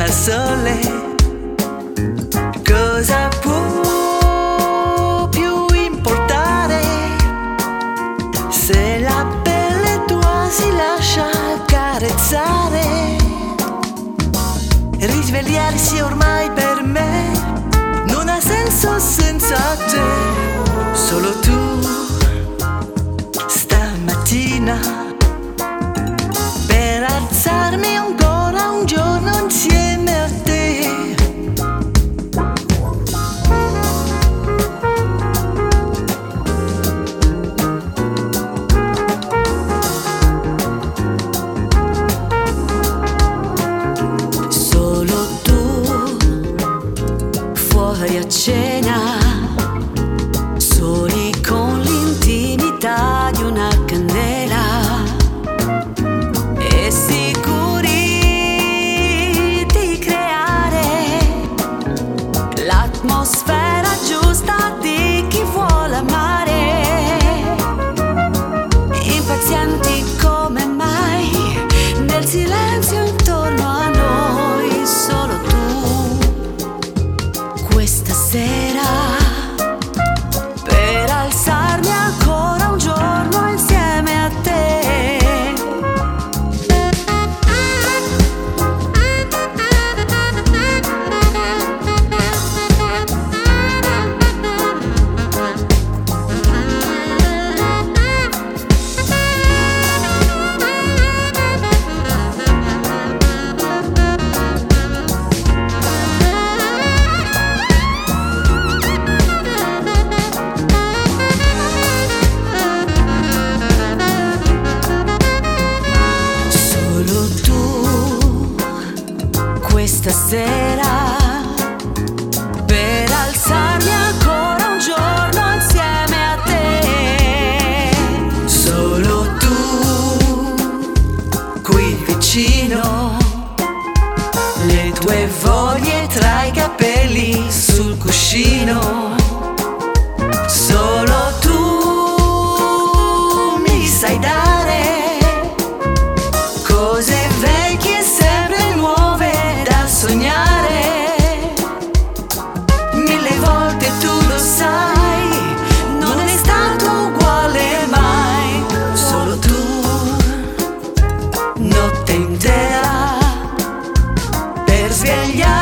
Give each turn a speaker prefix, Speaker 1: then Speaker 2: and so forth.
Speaker 1: intorno al sole. Cosa può più importare se la pelle tua si lascia carezzare? Risvegliarsi ormai per me non ha senso senza te, zahlajačenja sera per alzarmi ancora un giorno insieme a te. Solo tu qui vicino, le tue voglie que ya